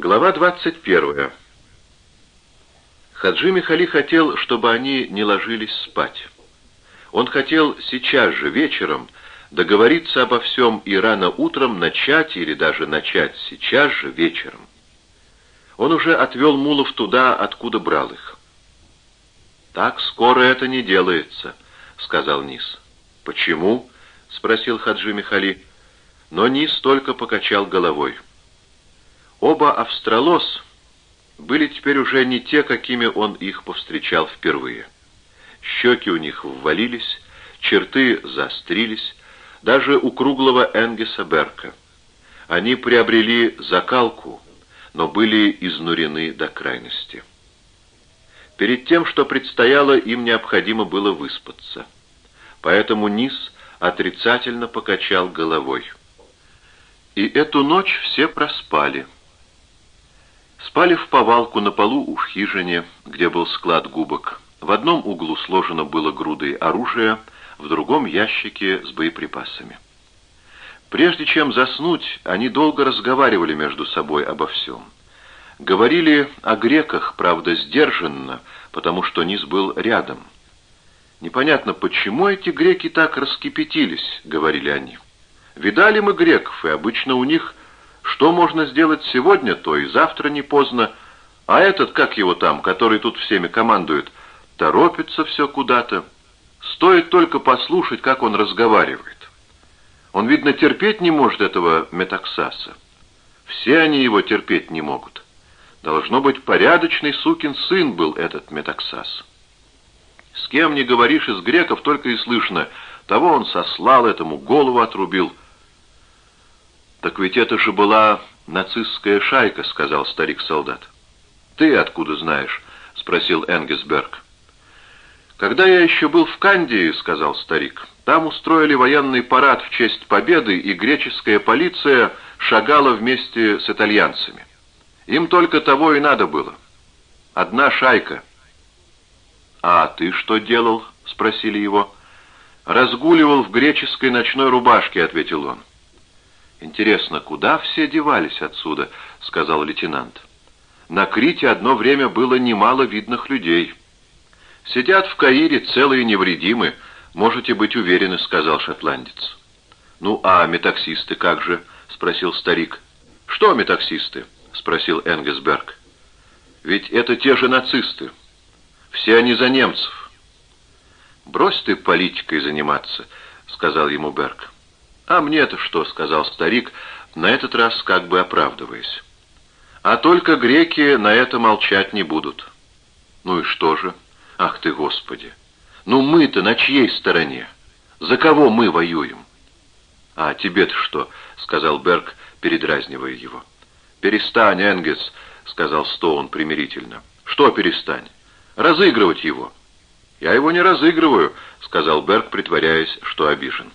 Глава 21. Хаджи Михали хотел, чтобы они не ложились спать. Он хотел сейчас же, вечером, договориться обо всем и рано утром начать или даже начать сейчас же, вечером. Он уже отвел мулов туда, откуда брал их. «Так скоро это не делается», — сказал Низ. «Почему?» — спросил Хаджи Михали. Но Низ только покачал головой. Оба австралос были теперь уже не те, какими он их повстречал впервые. Щеки у них ввалились, черты заострились, даже у круглого Энгеса Берка. Они приобрели закалку, но были изнурены до крайности. Перед тем, что предстояло, им необходимо было выспаться. Поэтому Низ отрицательно покачал головой. И эту ночь все проспали. Спали в повалку на полу у хижине, где был склад губок. В одном углу сложено было грудой оружия, в другом ящике с боеприпасами. Прежде чем заснуть, они долго разговаривали между собой обо всем. Говорили о греках, правда, сдержанно, потому что Низ был рядом. «Непонятно, почему эти греки так раскипятились», — говорили они. «Видали мы греков, и обычно у них что можно сделать сегодня, то и завтра не поздно. А этот, как его там, который тут всеми командует, торопится все куда-то. Стоит только послушать, как он разговаривает. Он, видно, терпеть не может этого метаксаса. Все они его терпеть не могут. Должно быть, порядочный сукин сын был этот метаксас. С кем не говоришь из греков, только и слышно, того он сослал, этому голову отрубил — «Так ведь это же была нацистская шайка», — сказал старик-солдат. «Ты откуда знаешь?» — спросил Энгесберг. «Когда я еще был в Кандии», — сказал старик, — «там устроили военный парад в честь победы, и греческая полиция шагала вместе с итальянцами. Им только того и надо было. Одна шайка». «А ты что делал?» — спросили его. «Разгуливал в греческой ночной рубашке», — ответил он. «Интересно, куда все девались отсюда?» — сказал лейтенант. «На Крите одно время было немало видных людей. Сидят в Каире целые невредимы, можете быть уверены», — сказал шотландец. «Ну, а метаксисты как же?» — спросил старик. «Что метаксисты?» — спросил Энгесберг. «Ведь это те же нацисты. Все они за немцев». «Брось ты политикой заниматься», — сказал ему Берг. «А мне-то что?» — сказал старик, на этот раз как бы оправдываясь. «А только греки на это молчать не будут». «Ну и что же? Ах ты, Господи! Ну мы-то на чьей стороне? За кого мы воюем?» «А тебе-то что?» — сказал Берг, передразнивая его. «Перестань, Энгес», — сказал Стоун примирительно. «Что перестань? Разыгрывать его». «Я его не разыгрываю», — сказал Берг, притворяясь, что обижен.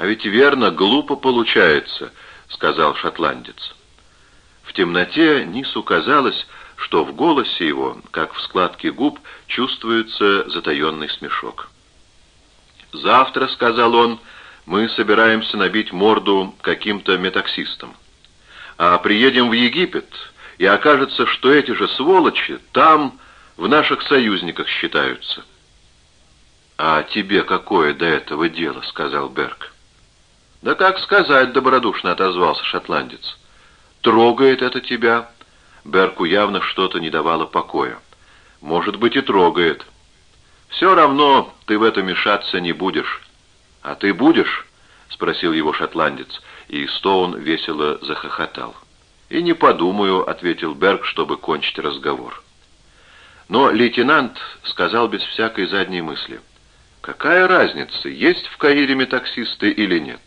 «А ведь верно, глупо получается», — сказал шотландец. В темноте Нису казалось, что в голосе его, как в складке губ, чувствуется затаенный смешок. «Завтра», — сказал он, — «мы собираемся набить морду каким-то метаксистам. А приедем в Египет, и окажется, что эти же сволочи там в наших союзниках считаются». «А тебе какое до этого дело?» — сказал Берг. «Да как сказать», — добродушно отозвался шотландец. «Трогает это тебя?» Берку явно что-то не давало покоя. «Может быть, и трогает. Все равно ты в это мешаться не будешь». «А ты будешь?» — спросил его шотландец, и Стоун весело захохотал. «И не подумаю», — ответил Берг, чтобы кончить разговор. Но лейтенант сказал без всякой задней мысли. «Какая разница, есть в Каире таксисты или нет?»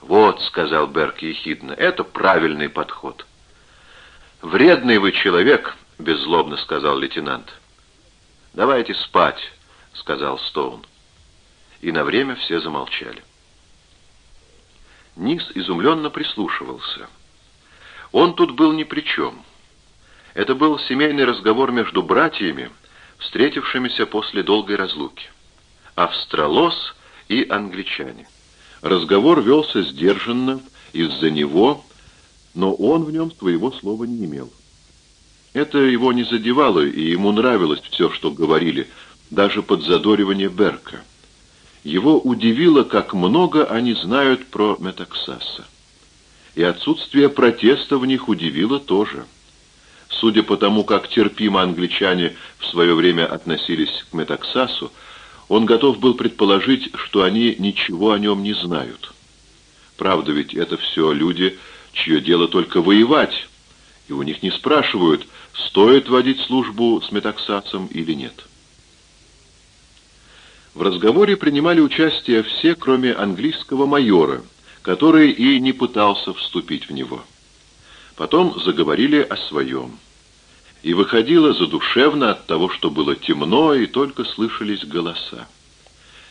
«Вот», — сказал Берг ехидно, — «это правильный подход». «Вредный вы человек», — беззлобно сказал лейтенант. «Давайте спать», — сказал Стоун. И на время все замолчали. Низ изумленно прислушивался. Он тут был ни при чем. Это был семейный разговор между братьями, встретившимися после долгой разлуки. Австралос и англичане. Разговор велся сдержанно, из-за него но он в нем своего слова не имел. Это его не задевало, и ему нравилось все, что говорили, даже подзадоривание Берка. Его удивило, как много они знают про Метаксаса. И отсутствие протеста в них удивило тоже. Судя по тому, как терпимо англичане в свое время относились к Метаксасу, он готов был предположить, что они ничего о нем не знают. Правда ведь это все люди, чье дело только воевать, и у них не спрашивают, стоит водить службу с Метаксасом или нет. В разговоре принимали участие все, кроме английского майора, который и не пытался вступить в него. Потом заговорили о своем. И выходило задушевно от того, что было темно, и только слышались голоса.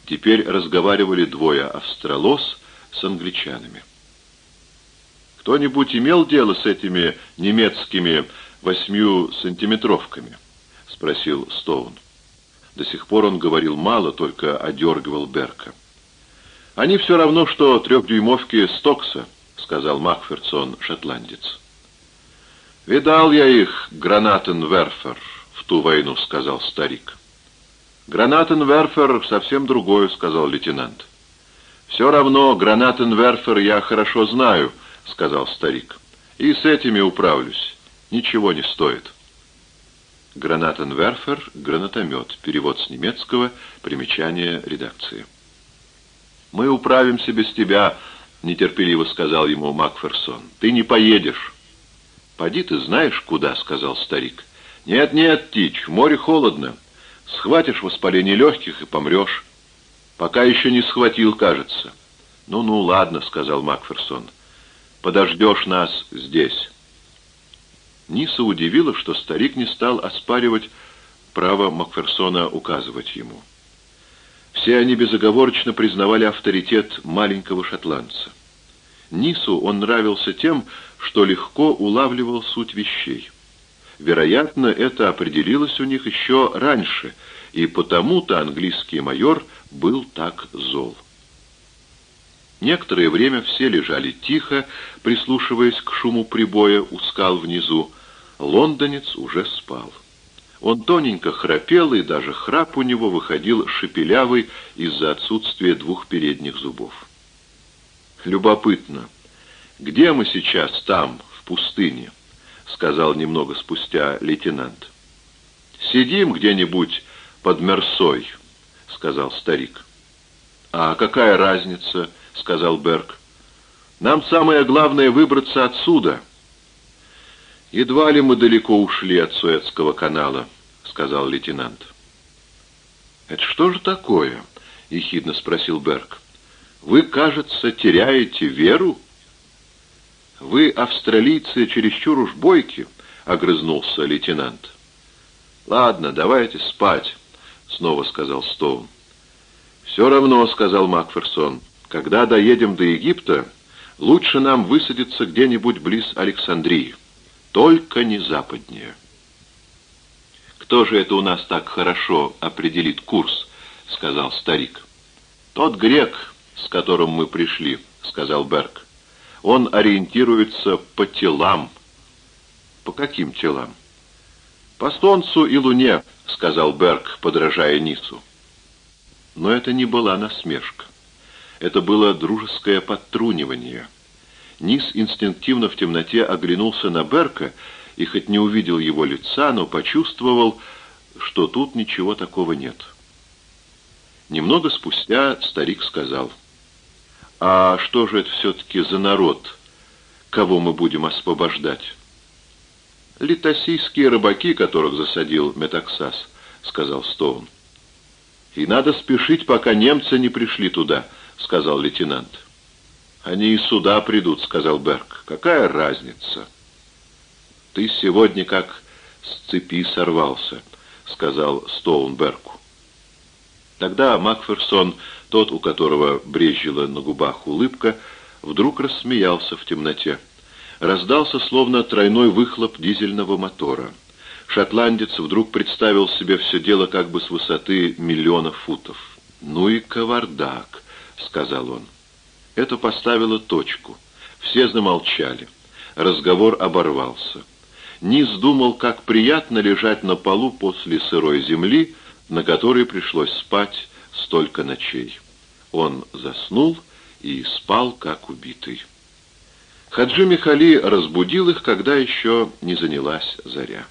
Теперь разговаривали двое австралос с англичанами. «Кто-нибудь имел дело с этими немецкими восьмью сантиметровками?» — спросил Стоун. До сих пор он говорил мало, только одергивал Берка. «Они все равно, что трехдюймовки Стокса», — сказал Макферсон, шотландец. «Видал я их, гранатенверфер, в ту войну», — сказал старик. «Гранатенверфер совсем другое», — сказал лейтенант. «Все равно гранатенверфер я хорошо знаю», — сказал старик. «И с этими управлюсь. Ничего не стоит». Гранатенверфер — гранатомет. Перевод с немецкого. Примечание редакции. «Мы управимся без тебя», — нетерпеливо сказал ему Макферсон. «Ты не поедешь». «Поди ты знаешь, куда», — сказал старик. «Нет-нет, Тич, в море холодно. Схватишь воспаление легких и помрешь. Пока еще не схватил, кажется». «Ну-ну, ладно», — сказал Макферсон. «Подождешь нас здесь». Ниса удивила, что старик не стал оспаривать право Макферсона указывать ему. Все они безоговорочно признавали авторитет маленького шотландца. Нису он нравился тем, что легко улавливал суть вещей. Вероятно, это определилось у них еще раньше, и потому-то английский майор был так зол. Некоторое время все лежали тихо, прислушиваясь к шуму прибоя у скал внизу. Лондонец уже спал. Он тоненько храпел, и даже храп у него выходил шепелявый из-за отсутствия двух передних зубов. «Любопытно, где мы сейчас там, в пустыне?» — сказал немного спустя лейтенант. «Сидим где-нибудь под Мерсой», — сказал старик. «А какая разница?» — сказал Берг. «Нам самое главное выбраться отсюда». «Едва ли мы далеко ушли от Суэцкого канала», — сказал лейтенант. «Это что же такое?» — ехидно спросил Берг. «Вы, кажется, теряете веру?» «Вы, австралийцы, чересчур уж бойки», — огрызнулся лейтенант. «Ладно, давайте спать», — снова сказал Стоун. «Все равно», — сказал Макферсон, — «когда доедем до Египта, лучше нам высадиться где-нибудь близ Александрии» только не западнее. «Кто же это у нас так хорошо определит курс?» — сказал старик. «Тот грек, с которым мы пришли», — сказал Берг. «Он ориентируется по телам». «По каким телам?» «По солнцу и луне», — сказал Берг, подражая Нису. Но это не была насмешка. Это было дружеское подтрунивание — Низ инстинктивно в темноте оглянулся на Берка и хоть не увидел его лица, но почувствовал, что тут ничего такого нет. Немного спустя старик сказал, «А что же это все-таки за народ, кого мы будем освобождать?» «Литосийские рыбаки, которых засадил Метаксас», — сказал Стоун. «И надо спешить, пока немцы не пришли туда», — сказал лейтенант. «Они и сюда придут», — сказал Берг. «Какая разница?» «Ты сегодня как с цепи сорвался», — сказал Стоунбергу. Тогда Макферсон, тот, у которого брезжила на губах улыбка, вдруг рассмеялся в темноте. Раздался словно тройной выхлоп дизельного мотора. Шотландец вдруг представил себе все дело как бы с высоты миллиона футов. «Ну и кавардак», — сказал он. Это поставило точку. Все замолчали. разговор оборвался. Низ думал, как приятно лежать на полу после сырой земли, на которой пришлось спать столько ночей. Он заснул и спал, как убитый. Хаджи Михали разбудил их, когда еще не занялась заря.